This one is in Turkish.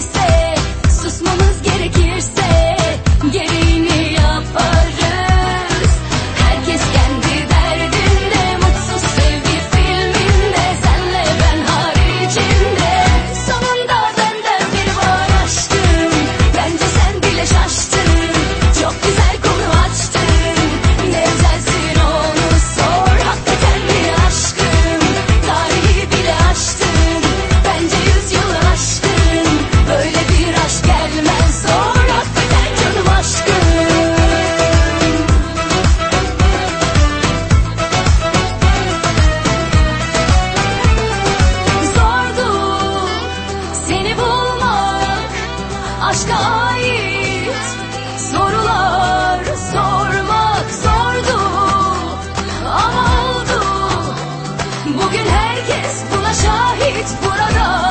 say. aşka ait sorular sormak zordu ama oldu. Bugün herkes buna şahit burada.